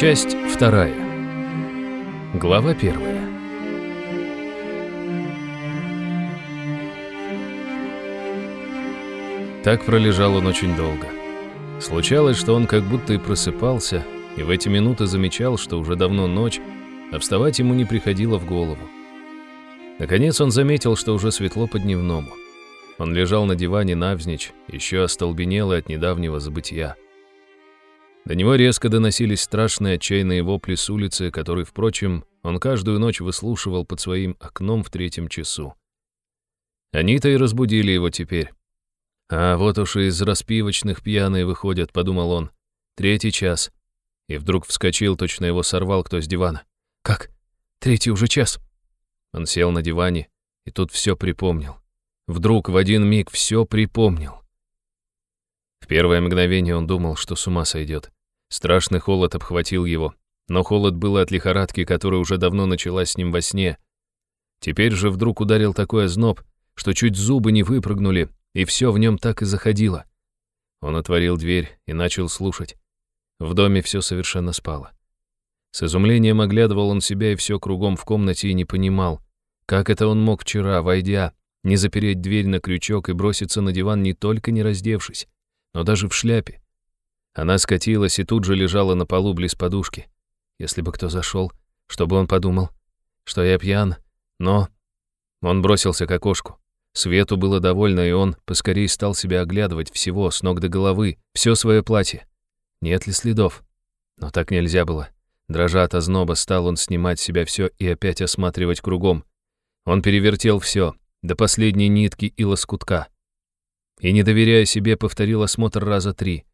Часть вторая. Глава первая. Так пролежал он очень долго. Случалось, что он как будто и просыпался, и в эти минуты замечал, что уже давно ночь, а вставать ему не приходило в голову. Наконец он заметил, что уже светло по-дневному. Он лежал на диване навзничь, еще остолбенелый от недавнего забытия. До него резко доносились страшные отчаянные вопли с улицы, которые, впрочем, он каждую ночь выслушивал под своим окном в третьем часу. Они-то и разбудили его теперь. «А вот уж из распивочных пьяные выходят», — подумал он. «Третий час». И вдруг вскочил, точно его сорвал кто с дивана. «Как? Третий уже час?» Он сел на диване и тут все припомнил. Вдруг в один миг все припомнил. В первое мгновение он думал, что с ума сойдет. Страшный холод обхватил его, но холод был от лихорадки, которая уже давно началась с ним во сне. Теперь же вдруг ударил такой озноб, что чуть зубы не выпрыгнули, и все в нем так и заходило. Он отворил дверь и начал слушать. В доме все совершенно спало. С изумлением оглядывал он себя и все кругом в комнате и не понимал, как это он мог вчера, войдя, не запереть дверь на крючок и броситься на диван не только не раздевшись, но даже в шляпе. Она скатилась и тут же лежала на полу близ подушки. Если бы кто зашел, чтобы он подумал, что я пьян, но... Он бросился к окошку. Свету было довольно, и он поскорее стал себя оглядывать всего, с ног до головы, все свое платье. Нет ли следов? Но так нельзя было. Дрожа от озноба, стал он снимать с себя все и опять осматривать кругом. Он перевертел все, до последней нитки и лоскутка. И, не доверяя себе, повторил осмотр раза три.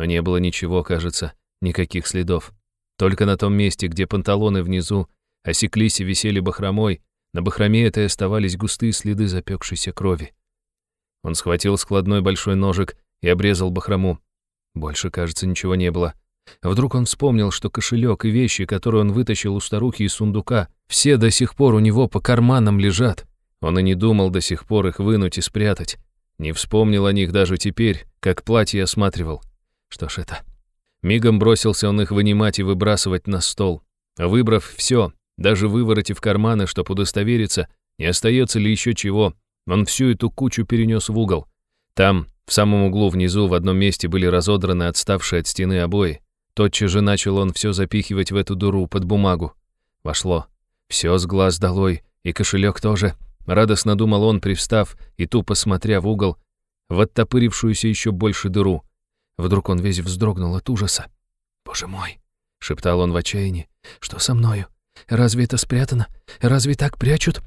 Но не было ничего, кажется, никаких следов. Только на том месте, где панталоны внизу осеклись и висели бахромой, на бахроме этой оставались густые следы запекшейся крови. Он схватил складной большой ножик и обрезал бахрому. Больше, кажется, ничего не было. Вдруг он вспомнил, что кошелек и вещи, которые он вытащил у старухи из сундука, все до сих пор у него по карманам лежат. Он и не думал до сих пор их вынуть и спрятать. Не вспомнил о них даже теперь, как платье осматривал. Что ж это? Мигом бросился он их вынимать и выбрасывать на стол. Выбрав все, даже выворотив карманы, чтобы удостовериться, не остается ли еще чего, он всю эту кучу перенес в угол. Там, в самом углу внизу, в одном месте были разодраны отставшие от стены обои. Тотчас же начал он все запихивать в эту дуру под бумагу. Вошло. Все с глаз долой, и кошелек тоже. Радостно думал он, привстав и тупо смотря в угол, в оттопырившуюся еще больше дыру. Вдруг он весь вздрогнул от ужаса. «Боже мой!» — шептал он в отчаянии. «Что со мною? Разве это спрятано? Разве так прячут?»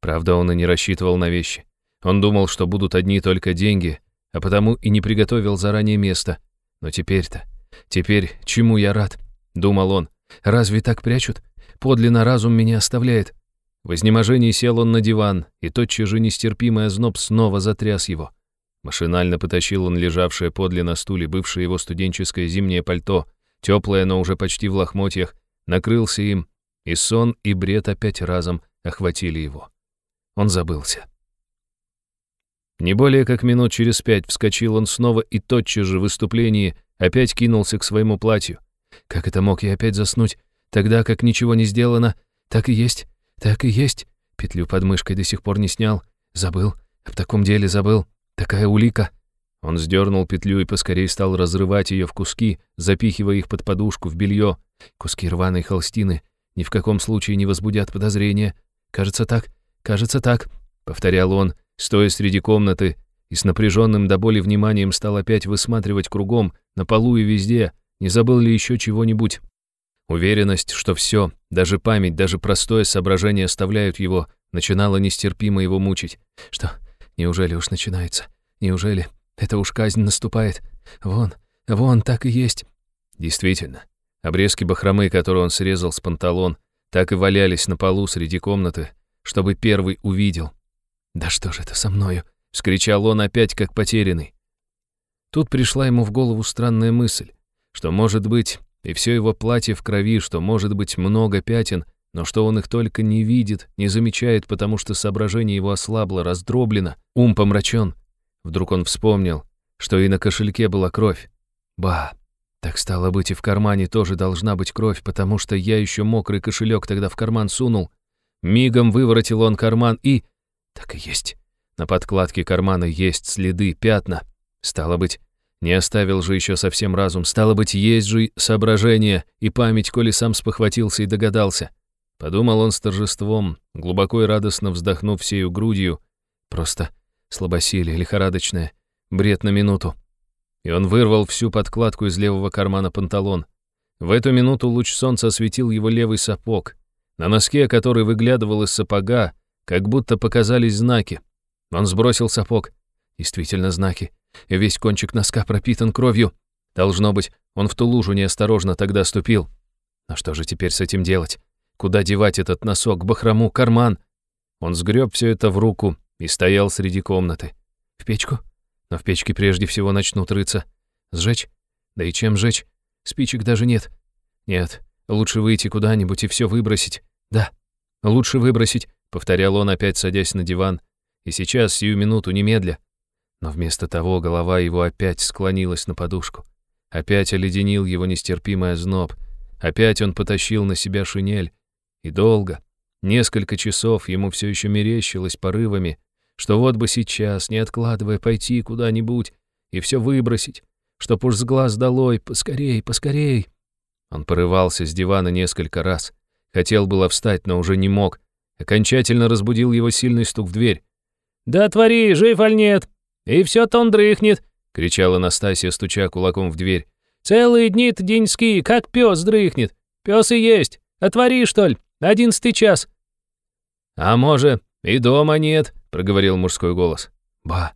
Правда, он и не рассчитывал на вещи. Он думал, что будут одни только деньги, а потому и не приготовил заранее место. Но теперь-то, теперь чему я рад? Думал он. Разве так прячут? Подлинно разум меня оставляет. В изнеможении сел он на диван, и тотчас же нестерпимый озноб снова затряс его. Машинально потащил он лежавшее подле на стуле бывшее его студенческое зимнее пальто, теплое, но уже почти в лохмотьях, накрылся им, и сон, и бред опять разом охватили его. Он забылся. Не более как минут через пять вскочил он снова и тотчас же в выступлении опять кинулся к своему платью. Как это мог я опять заснуть, тогда как ничего не сделано, так и есть. «Так и есть. Петлю под мышкой до сих пор не снял. Забыл. В таком деле забыл. Такая улика». Он сдернул петлю и поскорее стал разрывать ее в куски, запихивая их под подушку в белье. Куски рваной холстины ни в каком случае не возбудят подозрения. «Кажется так, кажется так», — повторял он, стоя среди комнаты, и с напряженным до боли вниманием стал опять высматривать кругом, на полу и везде, не забыл ли еще чего-нибудь. Уверенность, что все, даже память, даже простое соображение оставляют его, начинала нестерпимо его мучить. Что, неужели уж начинается? Неужели это уж казнь наступает? Вон, вон, так и есть. Действительно, обрезки бахромы, которые он срезал с панталон, так и валялись на полу среди комнаты, чтобы первый увидел. «Да что же это со мною?» — вскричал он опять, как потерянный. Тут пришла ему в голову странная мысль, что, может быть, и все его платье в крови, что может быть много пятен, но что он их только не видит, не замечает, потому что соображение его ослабло, раздроблено, ум помрачен. Вдруг он вспомнил, что и на кошельке была кровь. Ба, Так стало быть, и в кармане тоже должна быть кровь, потому что я еще мокрый кошелек тогда в карман сунул. Мигом выворотил он карман и... Так и есть. На подкладке кармана есть следы, пятна. Стало быть, не оставил же еще совсем разум. Стало быть, есть же соображение и память, коли сам спохватился и догадался. Подумал он с торжеством, глубоко и радостно вздохнув всею грудью. Просто слабосилие, лихорадочное, бред на минуту. И он вырвал всю подкладку из левого кармана панталон. В эту минуту луч солнца осветил его левый сапог. На носке, который выглядывал из сапога, как будто показались знаки. Он сбросил сапог. Действительно знаки. Весь кончик носка пропитан кровью. Должно быть, он в ту лужу неосторожно тогда ступил. Но что же теперь с этим делать? Куда девать этот носок, бахрому, карман? Он сгреб все это в руку и стоял среди комнаты. В печку? Но в печке прежде всего начнут рыться. Сжечь? Да и чем сжечь? Спичек даже нет. Нет, лучше выйти куда-нибудь и все выбросить. Да, лучше выбросить, повторял он, опять садясь на диван. И сейчас, сию минуту, немедля. Но вместо того голова его опять склонилась на подушку. Опять оледенил его нестерпимый озноб. Опять он потащил на себя шинель. И долго, несколько часов ему все еще мерещилось порывами, что вот бы сейчас, не откладывая, пойти куда-нибудь и все выбросить, чтоб уж с глаз долой, поскорей, поскорей. Он порывался с дивана несколько раз. Хотел было встать, но уже не мог. Окончательно разбудил его сильный стук в дверь. «Да отвори, жив аль нет? И все-то он дрыхнет!» — кричала Настасья, стуча кулаком в дверь. «Целые дни-то деньские, как пес дрыхнет. Пес и есть. Отвори, что ли? Одиннадцатый час». «А может, и дома нет?» — проговорил мужской голос. «Ба,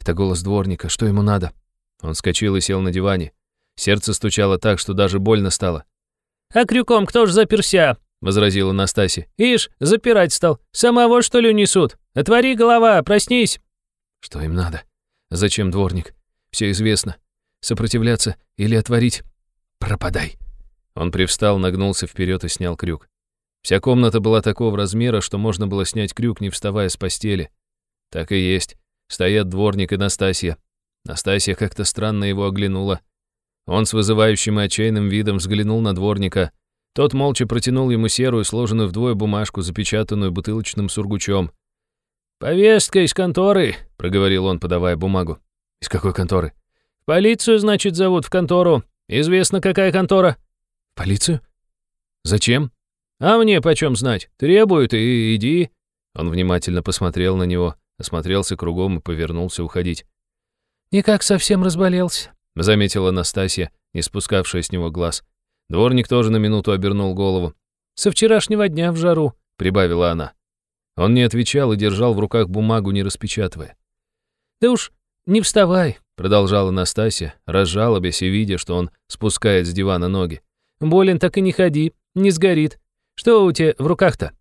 это голос дворника, что ему надо?» Он вскочил и сел на диване. Сердце стучало так, что даже больно стало. «А крюком кто ж заперся?» — возразила Настасья. «Ишь, запирать стал. Самого, что ли, унесут? Отвори голова, проснись!» «Что им надо? Зачем дворник? Все известно. Сопротивляться или отворить? Пропадай!» Он привстал, нагнулся вперед и снял крюк. Вся комната была такого размера, что можно было снять крюк, не вставая с постели. Так и есть. Стоят дворник и Настасья. Настасья как-то странно его оглянула. Он с вызывающим и отчаянным видом взглянул на дворника. Тот молча протянул ему серую, сложенную вдвое бумажку, запечатанную бутылочным сургучом. «Повестка из конторы», — проговорил он, подавая бумагу. «Из какой конторы?» «В полицию, значит, зовут, в контору. Известно, какая контора». «В полицию? Зачем?» «А мне почем знать? Требуют, и иди». Он внимательно посмотрел на него, осмотрелся кругом и повернулся уходить. «Никак совсем разболелся», — заметила Настасья, не спускавшая с него глаз. Дворник тоже на минуту обернул голову. «Со вчерашнего дня в жару», — прибавила она. Он не отвечал и держал в руках бумагу, не распечатывая. «Да уж не вставай», — продолжала Настасья, разжалобясь и видя, что он спускает с дивана ноги. «Болен, так и не ходи, не сгорит. Что у тебя в руках-то?»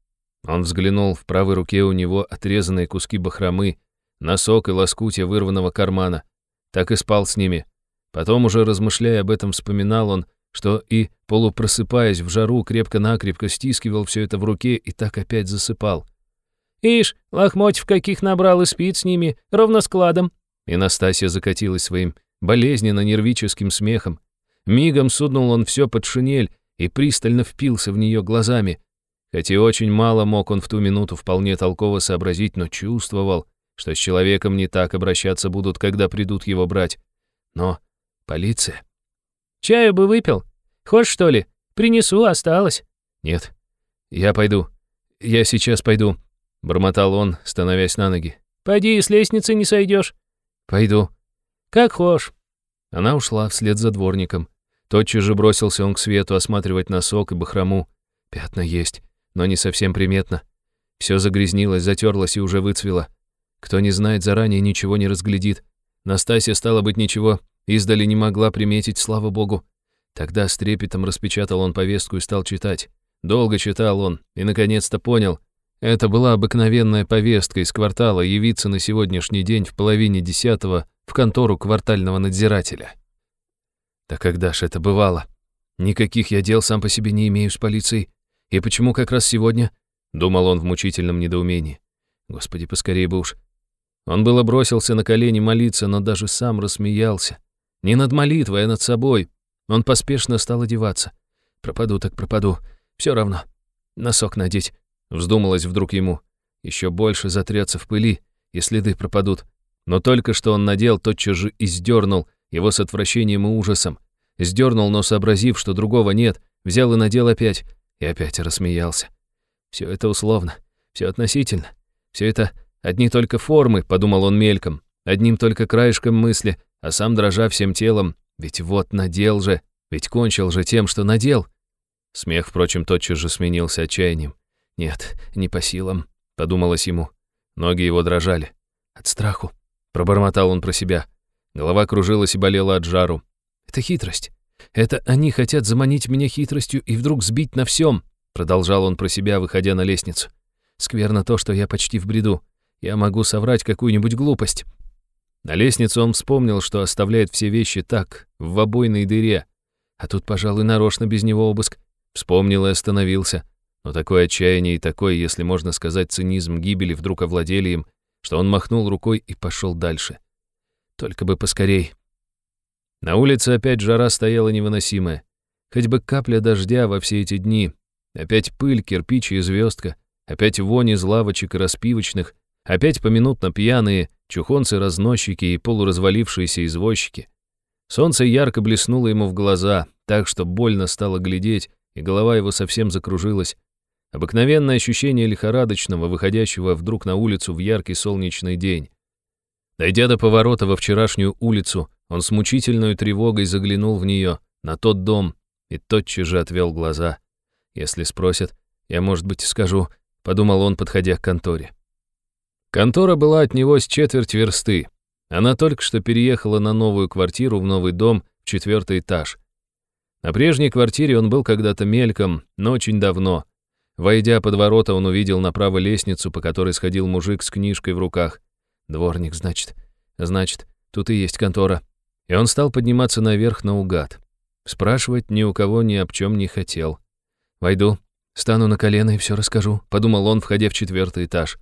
Он взглянул, в правой руке у него отрезанные куски бахромы, носок и лоскутья вырванного кармана. Так и спал с ними. Потом, уже размышляя об этом, вспоминал он, что и, полупросыпаясь в жару, крепко-накрепко стискивал все это в руке и так опять засыпал. «Ишь, лохмотьев каких набрал и спит с ними, ровно складом». И Настасья закатилась своим болезненно-нервическим смехом. Мигом сунул он все под шинель, и пристально впился в нее глазами. Хотя очень мало мог он в ту минуту вполне толково сообразить, но чувствовал, что с человеком не так обращаться будут, когда придут его брать. Но полиция... «Чаю бы выпил? Хочешь, что ли? Принесу, осталось». «Нет, я пойду. Я сейчас пойду», — бормотал он, становясь на ноги. «Пойди, с лестницы не сойдешь». «Пойду». «Как хошь». Она ушла вслед за дворником. Тотчас же бросился он к свету осматривать носок и бахрому. Пятна есть, но не совсем приметно. Все загрязнилось, затерлось и уже выцвело. Кто не знает заранее, ничего не разглядит. Настасья, стало быть, ничего, издали не могла приметить, слава богу. Тогда с трепетом распечатал он повестку и стал читать. Долго читал он и, наконец-то, понял. Это была обыкновенная повестка из квартала явиться на сегодняшний день в половине десятого в контору квартального надзирателя. Да когда ж это бывало? Никаких я дел сам по себе не имею с полицией. И почему как раз сегодня? Думал он в мучительном недоумении. Господи, поскорее бы уж. Он было бросился на колени молиться, но даже сам рассмеялся. Не над молитвой, а над собой. Он поспешно стал одеваться. «Пропаду так пропаду. Все равно. Носок надеть». Вздумалось вдруг ему. Еще больше затрется в пыли, и следы пропадут. Но только что он надел, тотчас же и сдернул, его с отвращением и ужасом. Сдернул, но сообразив, что другого нет, взял и надел опять, и опять рассмеялся. Все это условно, все относительно, все это одни только формы, подумал он мельком, одним только краешком мысли, а сам дрожа всем телом, ведь вот надел же, ведь кончил же тем, что надел. Смех, впрочем, тотчас же сменился отчаянием. Нет, не по силам, подумалось ему. Ноги его дрожали. От страху. Пробормотал он про себя. Голова кружилась и болела от жару. Это хитрость. Это они хотят заманить меня хитростью и вдруг сбить на всем. Продолжал он про себя, выходя на лестницу. Скверно то, что я почти в бреду. Я могу соврать какую-нибудь глупость. На лестнице он вспомнил, что оставляет все вещи так, в обойной дыре. А тут, пожалуй, нарочно без него обыск. Вспомнил и остановился. Но такое отчаяние и такой, если можно сказать, цинизм гибели вдруг овладели им, что он махнул рукой и пошел дальше. Только бы поскорей. На улице опять жара стояла невыносимая. Хоть бы капля дождя во все эти дни. Опять пыль, кирпичи и звездка. Опять вони из лавочек и распивочных. Опять поминутно пьяные, чухонцы-разносчики и полуразвалившиеся извозчики. Солнце ярко блеснуло ему в глаза, так что больно стало глядеть, и голова его совсем закружилась. Обыкновенное ощущение лихорадочного, выходящего вдруг на улицу в яркий солнечный день. Дойдя до поворота во вчерашнюю улицу, он с мучительной тревогой заглянул в нее, на тот дом, и тотчас же отвел глаза. Если спросят, я, может быть, скажу, подумал он, подходя к конторе. Контора была от него с четверть версты. Она только что переехала на новую квартиру в новый дом в четвертый этаж. На прежней квартире он был когда-то мельком, но очень давно, Войдя под ворота, он увидел направо лестницу, по которой сходил мужик с книжкой в руках. Дворник, значит. Значит, тут и есть контора. И он стал подниматься наверх наугад. Спрашивать ни у кого ни об чем не хотел. «Войду, стану на колено и все расскажу», — подумал он, входя в четвертый этаж.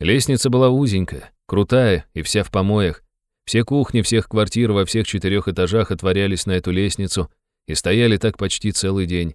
Лестница была узенькая, крутая и вся в помоях. Все кухни всех квартир во всех четырех этажах отворялись на эту лестницу и стояли так почти целый день.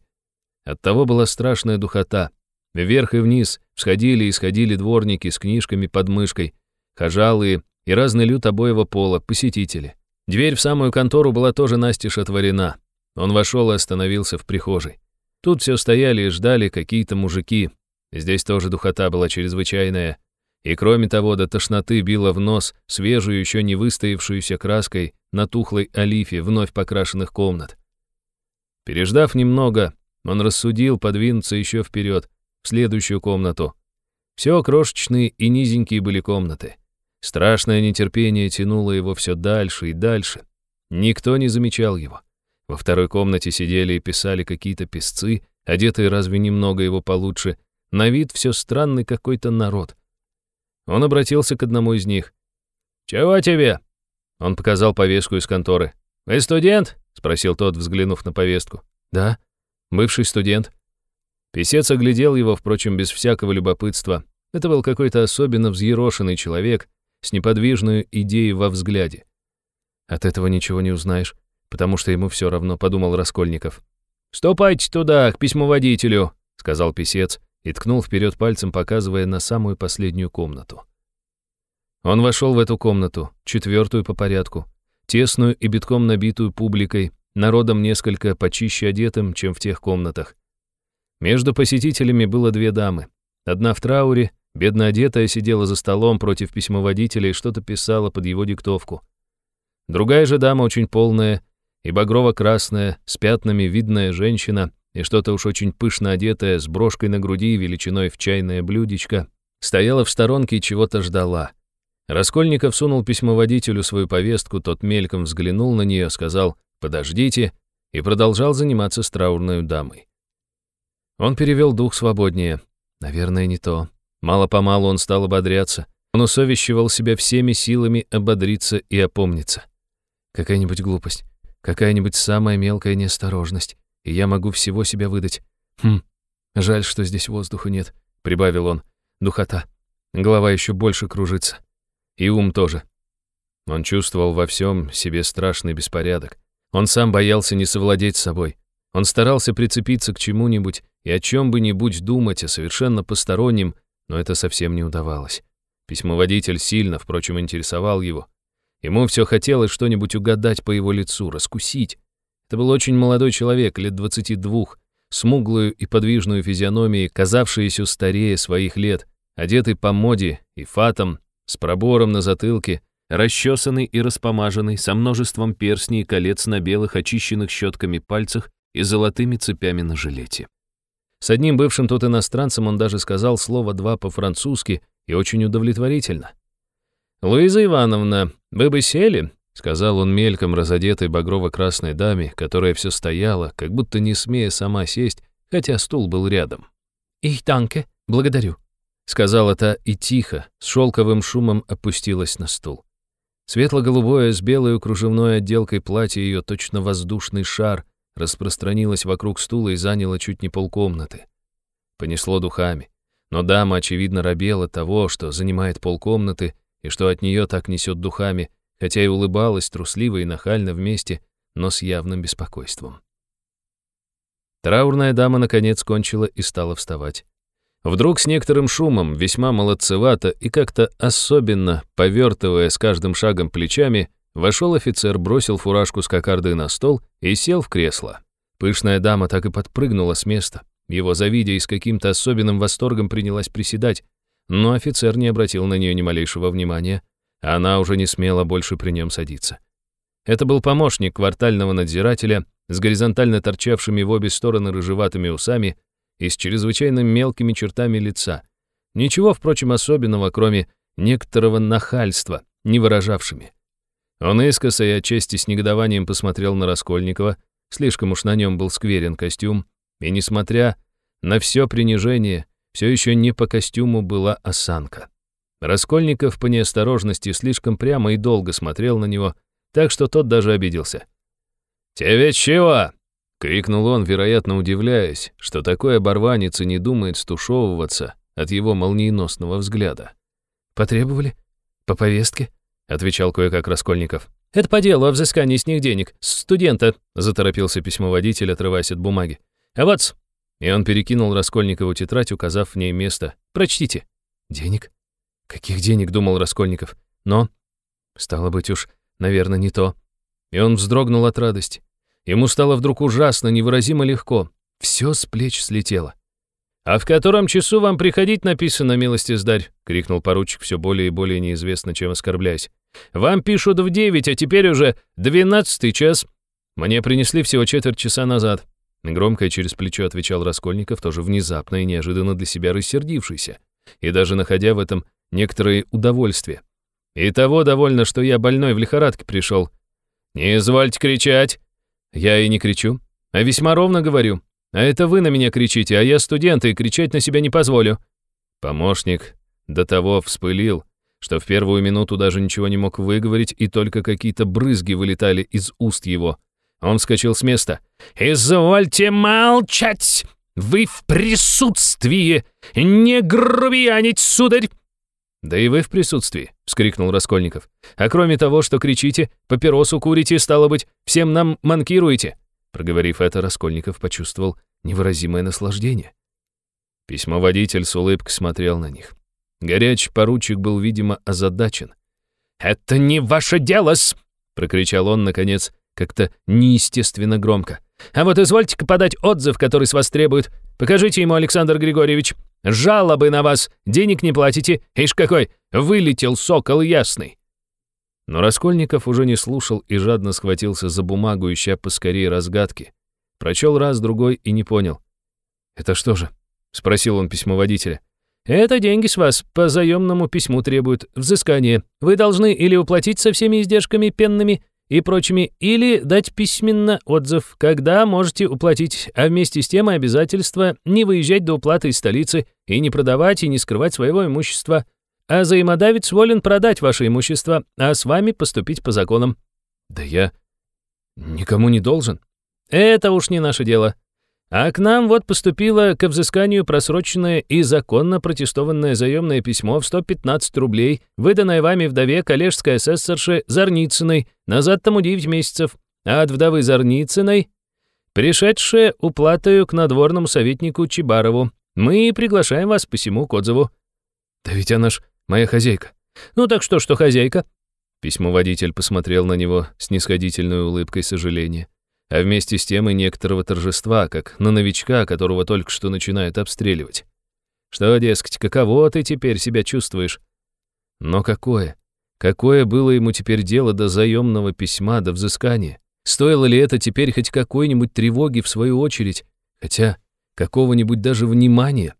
Оттого была страшная духота. Вверх и вниз всходили и сходили дворники с книжками под мышкой, хожалые и разный люд обоего пола, посетители. Дверь в самую контору была тоже настежь отворена. Он вошел и остановился в прихожей. Тут все стояли и ждали какие-то мужики. Здесь тоже духота была чрезвычайная. И кроме того, до тошноты било в нос свежую, еще не выстоявшуюся краской на тухлой олифе вновь покрашенных комнат. Переждав немного, он рассудил подвинуться еще вперед, в следующую комнату. Все крошечные и низенькие были комнаты. Страшное нетерпение тянуло его все дальше и дальше. Никто не замечал его. Во второй комнате сидели и писали какие-то песцы, одетые разве немного его получше. На вид все странный какой-то народ. Он обратился к одному из них. «Чего тебе?» Он показал повестку из конторы. «Вы студент?» — спросил тот, взглянув на повестку. «Да». Бывший студент. Песец оглядел его, впрочем, без всякого любопытства. Это был какой-то особенно взъерошенный человек с неподвижной идеей во взгляде. От этого ничего не узнаешь, потому что ему все равно, подумал Раскольников. «Ступайте туда, к письмоводителю», — сказал писец и ткнул вперед пальцем, показывая на самую последнюю комнату. Он вошел в эту комнату, четвертую по порядку, тесную и битком набитую публикой, народом несколько почище одетым, чем в тех комнатах. Между посетителями было две дамы. Одна в трауре, бедно одетая, сидела за столом против письмоводителя и что-то писала под его диктовку. Другая же дама, очень полная и багрово-красная, с пятнами видная женщина и что-то уж очень пышно одетая, с брошкой на груди величиной в чайное блюдечко, стояла в сторонке и чего-то ждала. Раскольников сунул письмоводителю свою повестку, тот мельком взглянул на нее, сказал «Подождите», и продолжал заниматься с траурной дамой. Он перевел дух свободнее. Наверное, не то. Мало-помалу он стал ободряться. Он усовещивал себя всеми силами ободриться и опомниться. Какая-нибудь глупость, какая-нибудь самая мелкая неосторожность, и я могу всего себя выдать. Хм, жаль, что здесь воздуха нет, прибавил он. Духота. Голова еще больше кружится. И ум тоже. Он чувствовал во всем себе страшный беспорядок. Он сам боялся не совладеть с собой. Он старался прицепиться к чему-нибудь и о чем бы-нибудь думать, о совершенно постороннем, но это совсем не удавалось. Письмоводитель сильно, впрочем, интересовал его. Ему все хотелось что-нибудь угадать по его лицу, раскусить. Это был очень молодой человек, лет 22, смуглую и подвижную физиономией, казавшийся старее своих лет, одетый по моде и фатом, с пробором на затылке, расчесанный и распомаженный, со множеством перстней и колец на белых, очищенных щетками пальцах и золотыми цепями на жилете. С одним бывшим тут иностранцем он даже сказал слово «два» по-французски и очень удовлетворительно. «Луиза Ивановна, вы бы сели?» — сказал он мельком разодетой багрово-красной даме, которая все стояла, как будто не смея сама сесть, хотя стул был рядом. «Ich danke, благодарю», — сказала та и тихо, с шелковым шумом опустилась на стул. Светло-голубое с белой кружевной отделкой платье ее точно воздушный шар распространилось вокруг стула и заняло чуть не полкомнаты. Понесло духами. Но дама, очевидно, робела того, что занимает полкомнаты, и что от нее так несет духами, хотя и улыбалась трусливо и нахально вместе, но с явным беспокойством. Траурная дама наконец кончила и стала вставать. Вдруг с некоторым шумом, весьма молодцевато и как-то особенно, повертывая с каждым шагом плечами, вошел офицер, бросил фуражку с кокардой на стол и сел в кресло. Пышная дама так и подпрыгнула с места. Его, завидя и с каким-то особенным восторгом принялась приседать, но офицер не обратил на нее ни малейшего внимания, она уже не смела больше при нем садиться. Это был помощник квартального надзирателя с горизонтально торчавшими в обе стороны рыжеватыми усами и с чрезвычайно мелкими чертами лица. Ничего, впрочем, особенного, кроме некоторого нахальства, не выражавшими. Он искоса и отчасти с негодованием посмотрел на Раскольникова, слишком уж на нем был скверен костюм, и, несмотря на все принижение, все еще не по костюму была осанка. Раскольников по неосторожности слишком прямо и долго смотрел на него, так что тот даже обиделся. «Тебе чего?» — крикнул он, вероятно, удивляясь, что такой оборванец и не думает стушевываться от его молниеносного взгляда. «Потребовали? По повестке?» — отвечал кое-как Раскольников. «Это по делу о взыскании с них денег. Студента», — заторопился письмоводитель, отрываясь от бумаги. «А вот и он перекинул Раскольникову тетрадь, указав в ней место. «Прочтите». «Денег? Каких денег?» — думал Раскольников. «Но...» Стало быть уж, наверное, не то. И он вздрогнул от радости. Ему стало вдруг ужасно, невыразимо легко. Все с плеч слетело. «А в котором часу вам приходить написано, милости сдарь?» — крикнул поручик, все более и более неизвестно, чем оскорбляясь. «Вам пишут в девять, а теперь уже двенадцатый час. Мне принесли всего четверть часа назад. Громко и через плечо отвечал Раскольников, тоже внезапно и неожиданно для себя рассердившийся, и даже находя в этом некоторое удовольствие. «И того довольно, что я больной в лихорадке пришел». «Не извольте кричать!» «Я и не кричу, а весьма ровно говорю. А это вы на меня кричите, а я студент и кричать на себя не позволю». Помощник до того вспылил, что в первую минуту даже ничего не мог выговорить, и только какие-то брызги вылетали из уст его. Он вскочил с места. «Извольте молчать! Вы в присутствии! Не грубиянить, сударь!» «Да и вы в присутствии!» — вскрикнул Раскольников. «А кроме того, что кричите, папиросу курите, стало быть, всем нам манкируете!» Проговорив это, Раскольников почувствовал невыразимое наслаждение. Письмоводитель с улыбкой смотрел на них. Горячий поручик был, видимо, озадачен. «Это не ваше дело-с!» — прокричал он, наконец, как-то неестественно громко. «А вот извольте-ка подать отзыв, который с вас требует. Покажите ему, Александр Григорьевич. Жалобы на вас, денег не платите. Ишь какой, вылетел сокол ясный». Но Раскольников уже не слушал и жадно схватился за бумагу, ища поскорее разгадки. Прочел раз, другой и не понял. «Это что же?» — спросил он письмоводителя. «Это деньги с вас, по заемному письму требуют взыскание. Вы должны или уплатить со всеми издержками пенными, и прочими, или дать письменно отзыв, когда можете уплатить, а вместе с тем обязательство не выезжать до уплаты из столицы и не продавать и не скрывать своего имущества, а взаимодавец волен продать ваше имущество, а с вами поступить по законам». «Да я никому не должен». «Это уж не наше дело. А к нам вот поступило к взысканию просроченное и законно протестованное заемное письмо в 115 рублей, выданное вами вдове коллежской асессорши Зарницыной, назад тому 9 месяцев. от вдовы Зарницыной, пришедшее уплатою к надворному советнику Чебарову. Мы приглашаем вас посему к отзыву». «Да ведь она ж моя хозяйка». «Ну так что, что хозяйка?» Письмоводитель посмотрел на него с нисходительной улыбкой сожаления, а вместе с тем и некоторого торжества, как на новичка, которого только что начинают обстреливать. «Что, дескать, каково ты теперь себя чувствуешь?» Но какое? Какое было ему теперь дело до заемного письма, до взыскания? Стоило ли это теперь хоть какой-нибудь тревоги в свою очередь? Хотя какого-нибудь даже внимания?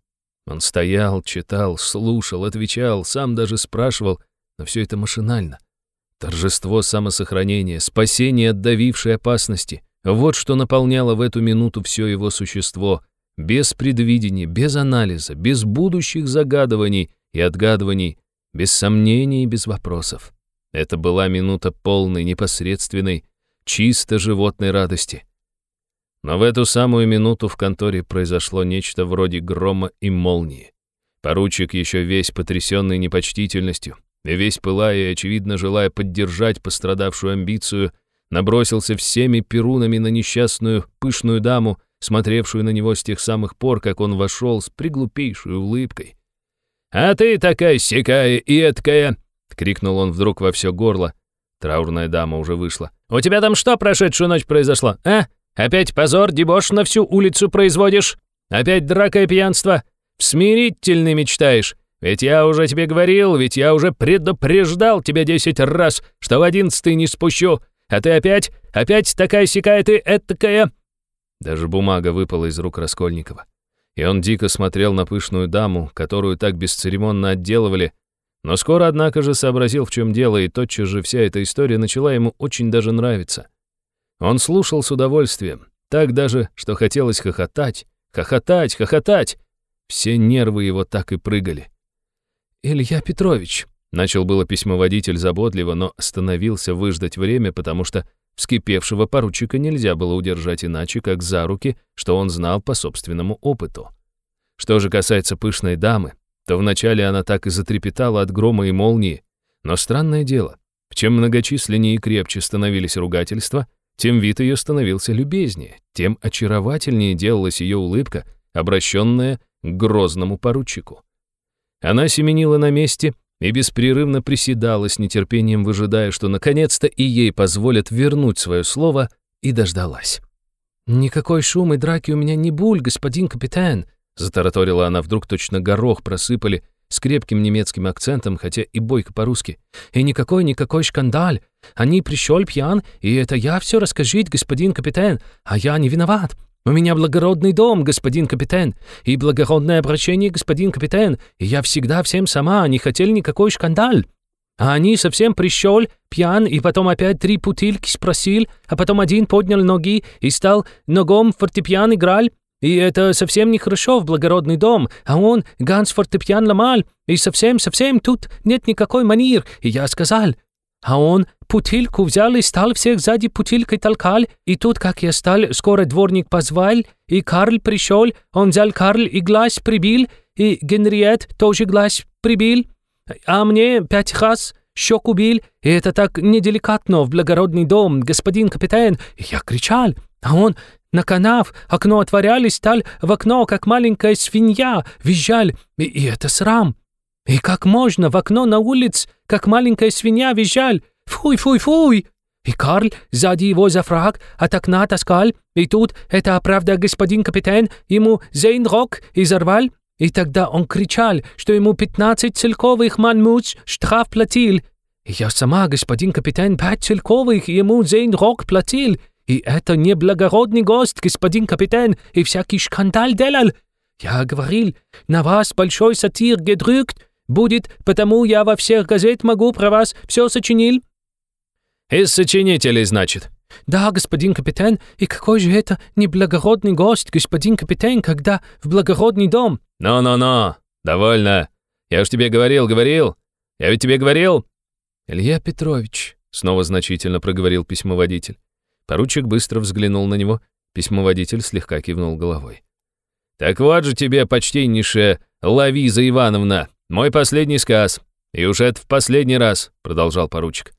Он стоял, читал, слушал, отвечал, сам даже спрашивал, но все это машинально. Торжество самосохранения, спасение от давившей опасности — вот что наполняло в эту минуту все его существо, без предвидения, без анализа, без будущих загадываний и отгадываний, без сомнений и без вопросов. Это была минута полной, непосредственной, чисто животной радости. Но в эту самую минуту в конторе произошло нечто вроде грома и молнии. Поручик, еще весь потрясенный непочтительностью, весь пылая и, очевидно, желая поддержать пострадавшую амбицию, набросился всеми перунами на несчастную, пышную даму, смотревшую на него с тех самых пор, как он вошел с приглупейшей улыбкой. «А ты такая сякая и эткая!» — крикнул он вдруг во все горло. Траурная дама уже вышла. «У тебя там что прошедшую ночь произошло, а? Опять позор, дебош на всю улицу производишь? Опять драка и пьянство? Смирительный мечтаешь? Ведь я уже тебе говорил, ведь я уже предупреждал тебя десять раз, что в одиннадцатый не спущу, а ты опять, опять такая сякая ты этакая...» Даже бумага выпала из рук Раскольникова. И он дико смотрел на пышную даму, которую так бесцеремонно отделывали, но скоро, однако же, сообразил, в чем дело, и тотчас же вся эта история начала ему очень даже нравиться. Он слушал с удовольствием, так даже, что хотелось хохотать, хохотать, хохотать. Все нервы его так и прыгали. «Илья Петрович», — начал было письмоводитель заботливо, но остановился выждать время, потому что вскипевшего поручика нельзя было удержать иначе, как за руки, что он знал по собственному опыту. Что же касается пышной дамы, то вначале она так и затрепетала от грома и молнии, но странное дело, чем многочисленнее и крепче становились ругательства, тем вид ее становился любезнее, тем очаровательнее делалась ее улыбка, обращенная к грозному поручику. Она семенила на месте и беспрерывно приседала с нетерпением, выжидая, что наконец-то и ей позволят вернуть свое слово, и дождалась. «Никакой шум и драки у меня не буль, господин капитан», затараторила она вдруг точно горох просыпали, с крепким немецким акцентом, хотя и бойко по-русски. «И никакой-никакой шкандаль. Они пришел пьян, и это я все расскажите, господин капитан, а я не виноват. У меня благородный дом, господин капитан, и благородное обращение, господин капитан, и я всегда всем сама, не хотел никакой шкандаль. А они совсем пришел, пьян, и потом опять три путильки спросил, а потом один поднял ноги и стал ногом фортепиан играл, и это совсем нехорошо в благородный дом, а он ганс фортепиан ломал, и совсем-совсем тут нет никакой манир, и я сказал. А он путильку взял и стал всех сзади путилькой толкал, и тут, как я стал, скоро дворник позвал, и Карл пришел, он взял Карл и глаз прибил, и Генриет тоже глаз прибил, а мне пять раз щеку бил, и это так неделикатно в благородный дом, господин капитан, я кричал, а он на канав, окно отворяли, стал в окно, как маленькая свинья, визжал, и, и это срам. И как можно в окно на улиц, как маленькая свинья, визжал? Фуй, фуй, фуй! И Карл сзади его за фраг от окна таскал, и тут, это правда господин капитан, ему зейнрок изорвал, и тогда он кричал, что ему пятнадцать целковых манмуц штраф платил. И я сама, господин капитан, пять целковых ему зейнрок платил, и это не благородный гость, господин капитан, и всякий шкандал делал. Я говорил, на вас большой сатир гедрückt будет, потому я во всех газет могу про вас все сочинил». «Из сочинителей, значит?» «Да, господин капитан, и какой же это неблагородный гость, господин капитан, когда в благородный дом?» «Но-но-но, довольно. Я уж тебе говорил, говорил. Я ведь тебе говорил». «Илья Петрович», — снова значительно проговорил письмоводитель. Поручик быстро взглянул на него. Письмоводитель слегка кивнул головой. «Так вот же тебе, почтеннейшая Лавиза Ивановна, мой последний сказ. И уж это в последний раз», — продолжал поручик.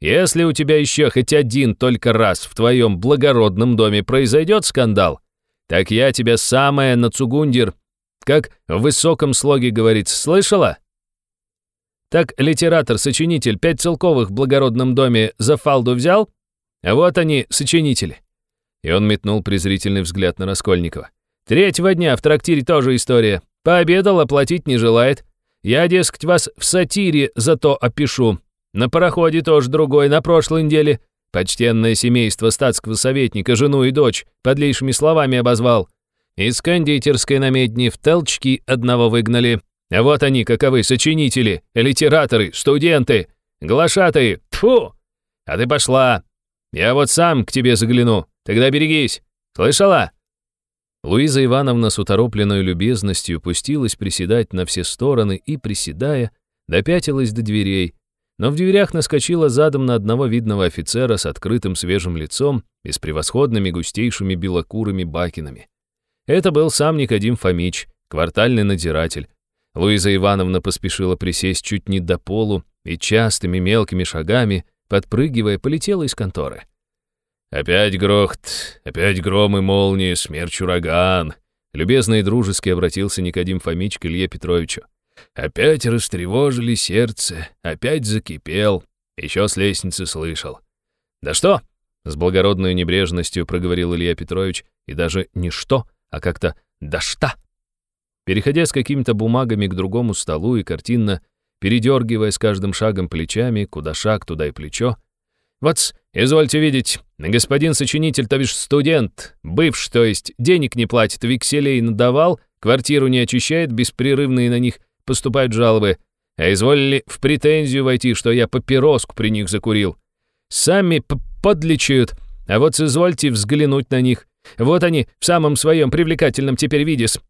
Если у тебя еще хоть один только раз в твоем благородном доме произойдет скандал, так я тебя самая нацугундир, как в высоком слоге говорится, слышала? Так литератор-сочинитель пять целковых в благородном доме за фалду взял? Вот они, сочинители. И он метнул презрительный взгляд на Раскольникова. Третьего дня в трактире тоже история. Пообедал, оплатить не желает. Я, дескать, вас в сатире зато опишу. На пароходе тоже другой, на прошлой неделе. Почтенное семейство статского советника, жену и дочь, подлейшими словами обозвал. Из кондитерской на медне в толчки одного выгнали. А вот они, каковы, сочинители, литераторы, студенты, глашатые, тфу! А ты пошла. Я вот сам к тебе загляну, тогда берегись. Слышала?» Луиза Ивановна с уторопленной любезностью пустилась приседать на все стороны и, приседая, допятилась до дверей, но в дверях наскочила задом на одного видного офицера с открытым свежим лицом и с превосходными густейшими белокурыми бакинами. Это был сам Никодим Фомич, квартальный надзиратель. Луиза Ивановна поспешила присесть чуть не до полу и частыми мелкими шагами, подпрыгивая, полетела из конторы. «Опять грохот, опять гром и молнии, смерч ураган!» Любезно и дружески обратился Никодим Фомич к Илье Петровичу. «Опять растревожили сердце, опять закипел, еще с лестницы слышал». «Да что?» — с благородной небрежностью проговорил Илья Петрович, и даже не «что», а как-то «да что». Переходя с какими-то бумагами к другому столу и картинно, передергивая с каждым шагом плечами, куда шаг, туда и плечо, вот, извольте видеть, господин сочинитель, то бишь студент, бывший, то есть денег не платит, векселей надавал, квартиру не очищает, беспрерывные на них поступают жалобы, а изволили в претензию войти, что я папироску при них закурил. Сами подлечают, а вот извольте взглянуть на них. Вот они в самом своем привлекательном теперь виде -с.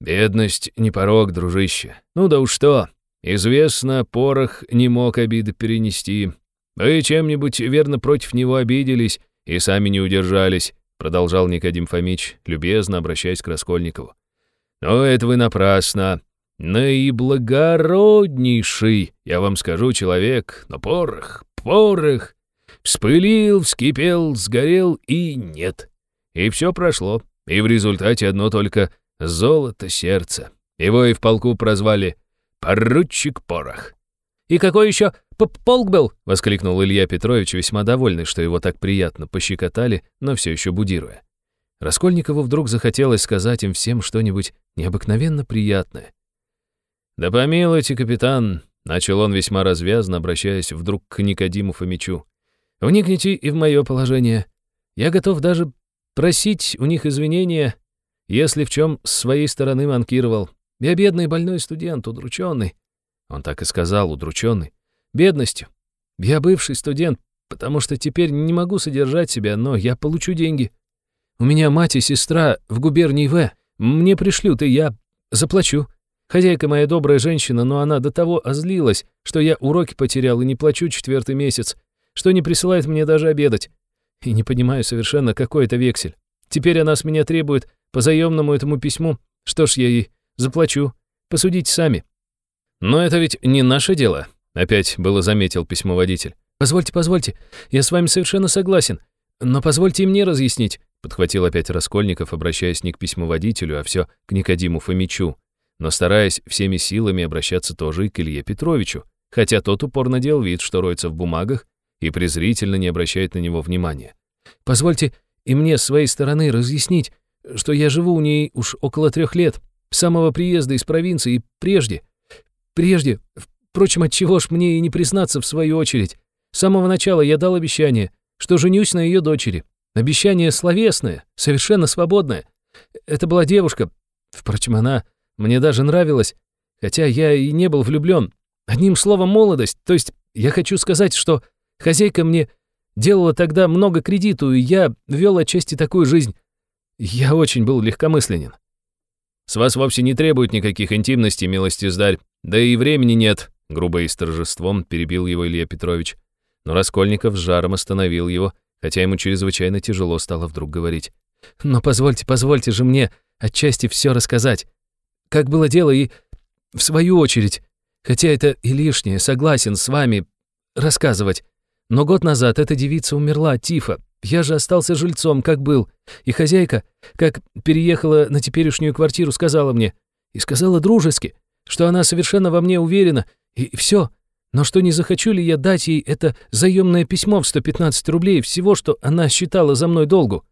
Бедность не порог, дружище. Ну да уж что. Известно, порох не мог обиды перенести. «Вы чем-нибудь верно против него обиделись и сами не удержались», продолжал Никодим Фомич, любезно обращаясь к Раскольникову. «Но это вы напрасно. Наиблагороднейший, я вам скажу, человек, но порох, порох. Вспылил, вскипел, сгорел и нет. И все прошло, и в результате одно только золото сердца. Его и в полку прозвали «поручик порох». «И какой еще полк был?» — воскликнул Илья Петрович, весьма довольный, что его так приятно пощекотали, но все еще будируя. Раскольникову вдруг захотелось сказать им всем что-нибудь необыкновенно приятное. «Да помилуйте, капитан», — начал он весьма развязно, обращаясь вдруг к Никодиму Фомичу. «Вникните и в мое положение. Я готов даже просить у них извинения, если в чем с своей стороны манкировал. Я бедный больной студент, удрученный. Он так и сказал, удрученный. Бедностью. Я бывший студент, потому что теперь не могу содержать себя, но я получу деньги. У меня мать и сестра в губернии В. Мне пришлют, и я заплачу. Хозяйка моя добрая женщина, но она до того озлилась, что я уроки потерял и не плачу четвертый месяц, что не присылает мне даже обедать. И не понимаю совершенно, какой это вексель. Теперь она с меня требует по заемному этому письму. Что ж, я ей заплачу. Посудите сами. «Но это ведь не наше дело», — опять было заметил письмоводитель. «Позвольте, позвольте, я с вами совершенно согласен, но позвольте мне разъяснить», — подхватил опять Раскольников, обращаясь не к письмоводителю, а все к Никодиму Фомичу, но стараясь всеми силами обращаться тоже и к Илье Петровичу, хотя тот упорно делал вид, что роется в бумагах и презрительно не обращает на него внимания. «Позвольте и мне с своей стороны разъяснить, что я живу у ней уж около трех лет, с самого приезда из провинции и прежде, Прежде, впрочем, от чего ж мне и не признаться в свою очередь. С самого начала я дал обещание, что женюсь на ее дочери. Обещание словесное, совершенно свободное. Это была девушка. Впрочем, она мне даже нравилась, хотя я и не был влюблен. Одним словом, молодость. То есть я хочу сказать, что хозяйка мне делала тогда много кредиту, и я вел отчасти такую жизнь. Я очень был легкомысленен. С вас вовсе не требует никаких интимностей, милости сдарь. Да и времени нет, грубо и с торжеством перебил его Илья Петрович. Но Раскольников с жаром остановил его, хотя ему чрезвычайно тяжело стало вдруг говорить. «Но позвольте, позвольте же мне отчасти все рассказать. Как было дело и в свою очередь, хотя это и лишнее, согласен с вами рассказывать. Но год назад эта девица умерла от тифа. Я же остался жильцом, как был. И хозяйка, как переехала на теперешнюю квартиру, сказала мне, и сказала дружески, что она совершенно во мне уверена, и все. Но что не захочу ли я дать ей это заемное письмо в 115 рублей, всего, что она считала за мной долгу?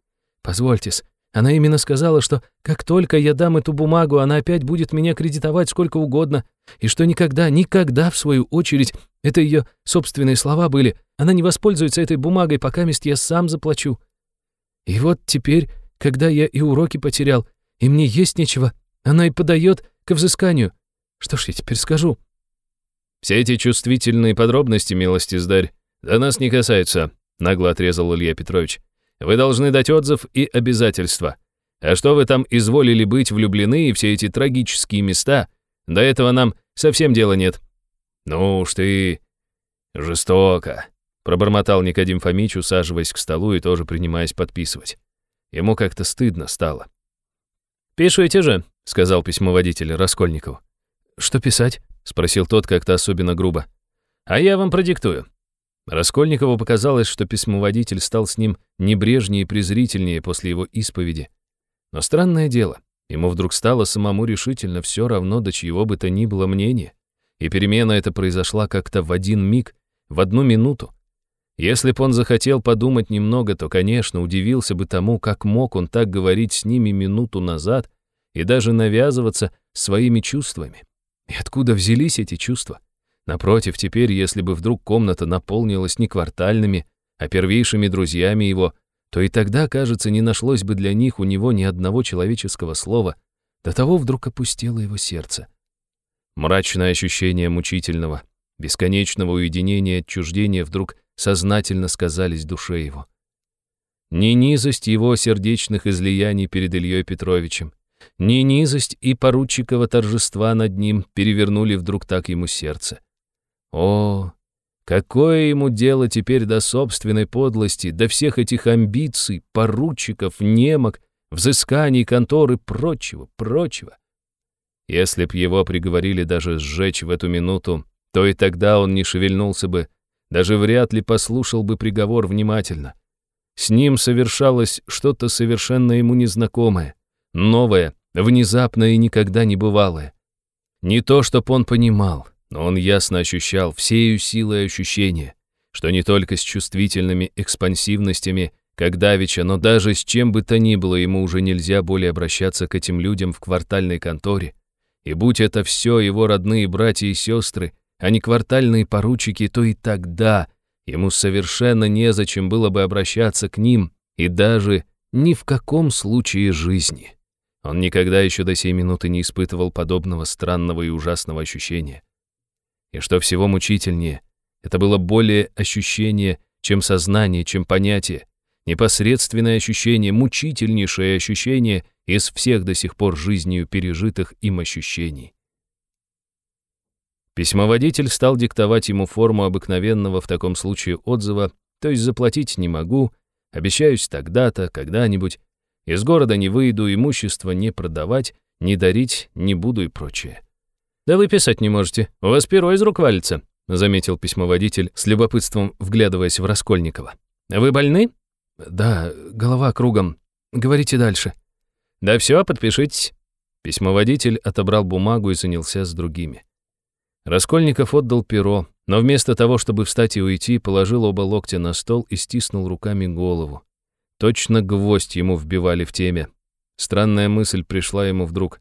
Позвольтесь, она именно сказала, что как только я дам эту бумагу, она опять будет меня кредитовать сколько угодно, и что никогда, никогда, в свою очередь, это ее собственные слова были, она не воспользуется этой бумагой, пока мест я сам заплачу. И вот теперь, когда я и уроки потерял, и мне есть нечего, она и подает к взысканию. Что ж я теперь скажу? Все эти чувствительные подробности, милости сдарь, до нас не касаются, нагло отрезал Илья Петрович. Вы должны дать отзыв и обязательства. А что вы там изволили быть влюблены и все эти трагические места, до этого нам совсем дела нет. Ну уж ты... жестоко, пробормотал Никодим Фомич, усаживаясь к столу и тоже принимаясь подписывать. Ему как-то стыдно стало. «Пишите же», — сказал письмоводитель Раскольникову. «Что писать?» — спросил тот как-то особенно грубо. «А я вам продиктую». Раскольникову показалось, что письмоводитель стал с ним небрежнее и презрительнее после его исповеди. Но странное дело, ему вдруг стало самому решительно все равно, до чьего бы то ни было мнения. И перемена эта произошла как-то в один миг, в одну минуту. Если б он захотел подумать немного, то, конечно, удивился бы тому, как мог он так говорить с ними минуту назад и даже навязываться своими чувствами. И откуда взялись эти чувства? Напротив, теперь, если бы вдруг комната наполнилась не квартальными, а первейшими друзьями его, то и тогда, кажется, не нашлось бы для них у него ни одного человеческого слова. До того вдруг опустело его сердце. Мрачное ощущение мучительного, бесконечного уединения и отчуждения вдруг сознательно сказались душе его. Ни низость его сердечных излияний перед Ильей Петровичем, ни низость и поручиково торжества над ним перевернули вдруг так ему сердце. О, какое ему дело теперь до собственной подлости, до всех этих амбиций, поручиков, немок, взысканий конторы, прочего, прочего. Если б его приговорили даже сжечь в эту минуту, то и тогда он не шевельнулся бы, даже вряд ли послушал бы приговор внимательно. С ним совершалось что-то совершенно ему незнакомое, новое, внезапное и никогда не бывалое. Не то, чтоб он понимал, но он ясно ощущал всею силой ощущения, что не только с чувствительными экспансивностями, как Давича, но даже с чем бы то ни было ему уже нельзя более обращаться к этим людям в квартальной конторе. И будь это все его родные братья и сестры, а не квартальные поручики, то и тогда ему совершенно незачем было бы обращаться к ним, и даже ни в каком случае жизни. Он никогда еще до сей минуты не испытывал подобного странного и ужасного ощущения. И что всего мучительнее, это было более ощущение, чем сознание, чем понятие, непосредственное ощущение, мучительнейшее ощущение из всех до сих пор жизнью пережитых им ощущений. Письмоводитель стал диктовать ему форму обыкновенного в таком случае отзыва, то есть заплатить не могу, обещаюсь тогда-то, когда-нибудь, из города не выйду, имущество не продавать, не дарить не буду и прочее. «Да вы писать не можете, у вас перо из рук валится», заметил письмоводитель с любопытством, вглядываясь в Раскольникова. «Вы больны?» «Да, голова кругом. Говорите дальше». «Да все, подпишитесь». Письмоводитель отобрал бумагу и занялся с другими. Раскольников отдал перо, но вместо того, чтобы встать и уйти, положил оба локтя на стол и стиснул руками голову. Точно гвоздь ему вбивали в теме. Странная мысль пришла ему вдруг.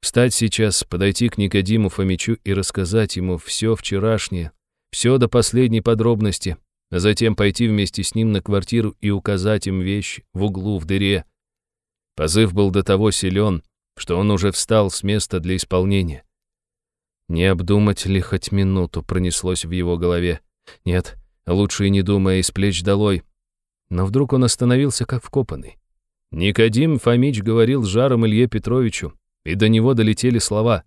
Встать сейчас, подойти к Никодиму Фомичу и рассказать ему все вчерашнее, все до последней подробности, а затем пойти вместе с ним на квартиру и указать им вещь в углу в дыре. Позыв был до того силен, что он уже встал с места для исполнения. Не обдумать ли хоть минуту пронеслось в его голове. Нет, лучше и не думая, из плеч долой. Но вдруг он остановился как вкопанный. Никодим Фомич говорил с жаром Илье Петровичу, и до него долетели слова.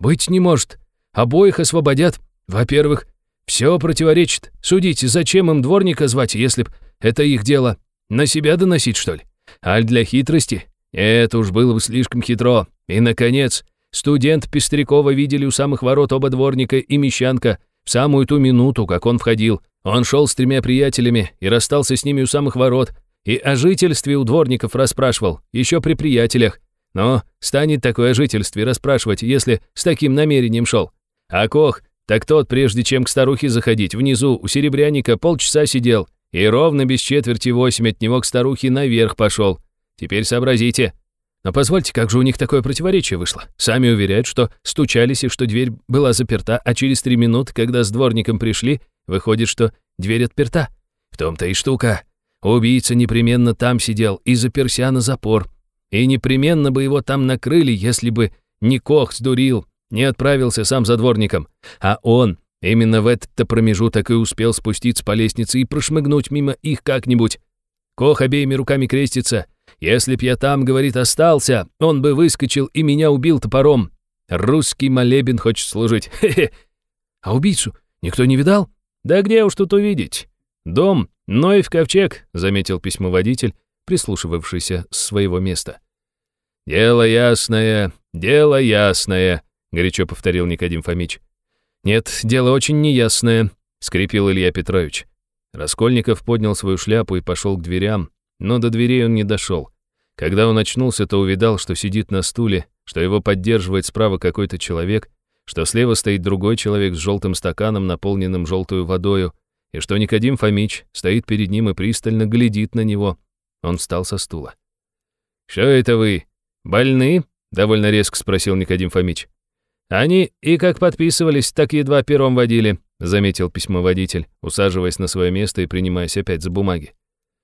«Быть не может. Обоих освободят. Во-первых, все противоречит. Судите, зачем им дворника звать, если б это их дело? На себя доносить, что ли? Аль для хитрости? Это уж было бы слишком хитро. И, наконец, Студент Пестрякова видели у самых ворот оба дворника и мещанка, В самую ту минуту, как он входил, он шел с тремя приятелями и расстался с ними у самых ворот, и о жительстве у дворников расспрашивал, еще при приятелях. Но станет такое о жительстве расспрашивать, если с таким намерением шел. А Кох, так тот, прежде чем к старухе заходить, внизу у серебряника полчаса сидел, и ровно без четверти восемь от него к старухе наверх пошел. Теперь сообразите. Но позвольте, как же у них такое противоречие вышло? Сами уверяют, что стучались и что дверь была заперта, а через три минуты, когда с дворником пришли, выходит, что дверь отперта. В том-то и штука. Убийца непременно там сидел и заперся на запор. И непременно бы его там накрыли, если бы не Кох сдурил, не отправился сам за дворником. А он именно в этот-то промежуток и успел спуститься по лестнице и прошмыгнуть мимо их как-нибудь. Кох обеими руками крестится, если б я там, говорит, остался, он бы выскочил и меня убил топором. Русский молебен хочет служить. Хе-хе. А убийцу никто не видал? Да где уж тут увидеть? Дом, но и в ковчег, заметил письмоводитель, прислушивавшийся с своего места. Дело ясное, дело ясное, горячо повторил Никодим Фомич. Нет, дело очень неясное, скрипел Илья Петрович. Раскольников поднял свою шляпу и пошел к дверям, но до дверей он не дошел. Когда он очнулся, то увидал, что сидит на стуле, что его поддерживает справа какой-то человек, что слева стоит другой человек с желтым стаканом, наполненным желтую водою, и что Никодим Фомич стоит перед ним и пристально глядит на него. Он встал со стула. «Что это вы? Больны?» — довольно резко спросил Никодим Фомич. «Они и как подписывались, так едва пером водили», — заметил письмоводитель, усаживаясь на свое место и принимаясь опять за бумаги.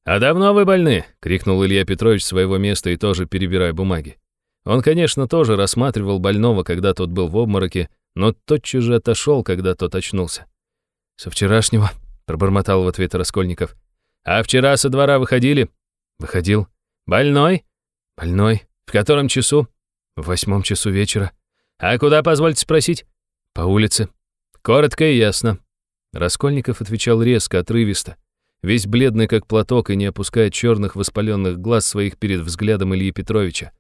«А давно вы больны?» — крикнул Илья Петрович своего места и тоже перебирая бумаги. Он, конечно, тоже рассматривал больного, когда тот был в обмороке, но тотчас же отошел, когда тот очнулся. «Со вчерашнего», — пробормотал в ответ Раскольников. «А вчера со двора выходили?» «Выходил». «Больной?» «Больной. В котором часу?» «В восьмом часу вечера». «А куда, позвольте спросить?» «По улице». «Коротко и ясно». Раскольников отвечал резко, отрывисто весь бледный как платок и не опуская черных воспаленных глаз своих перед взглядом Ильи Петровича.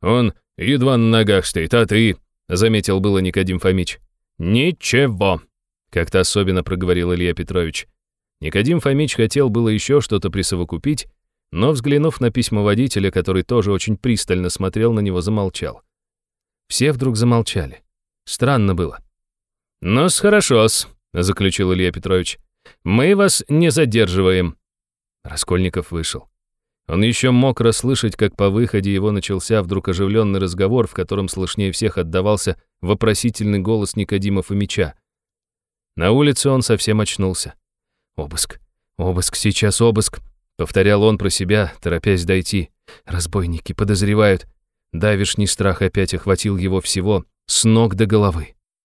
«Он едва на ногах стоит, а ты...» — заметил было Никодим Фомич. «Ничего», — как-то особенно проговорил Илья Петрович. Никодим Фомич хотел было еще что-то присовокупить, но, взглянув на письмо водителя, который тоже очень пристально смотрел на него, замолчал. Все вдруг замолчали. Странно было. «Ну-с, хорошо-с», — заключил Илья Петрович. Мы вас не задерживаем». Раскольников вышел. Он еще мог расслышать, как по выходе его начался вдруг оживленный разговор, в котором слышнее всех отдавался вопросительный голос Никодима Фомича. На улице он совсем очнулся. «Обыск, обыск, сейчас обыск», — повторял он про себя, торопясь дойти. «Разбойники подозревают». Давишний страх опять охватил его всего, с ног до головы.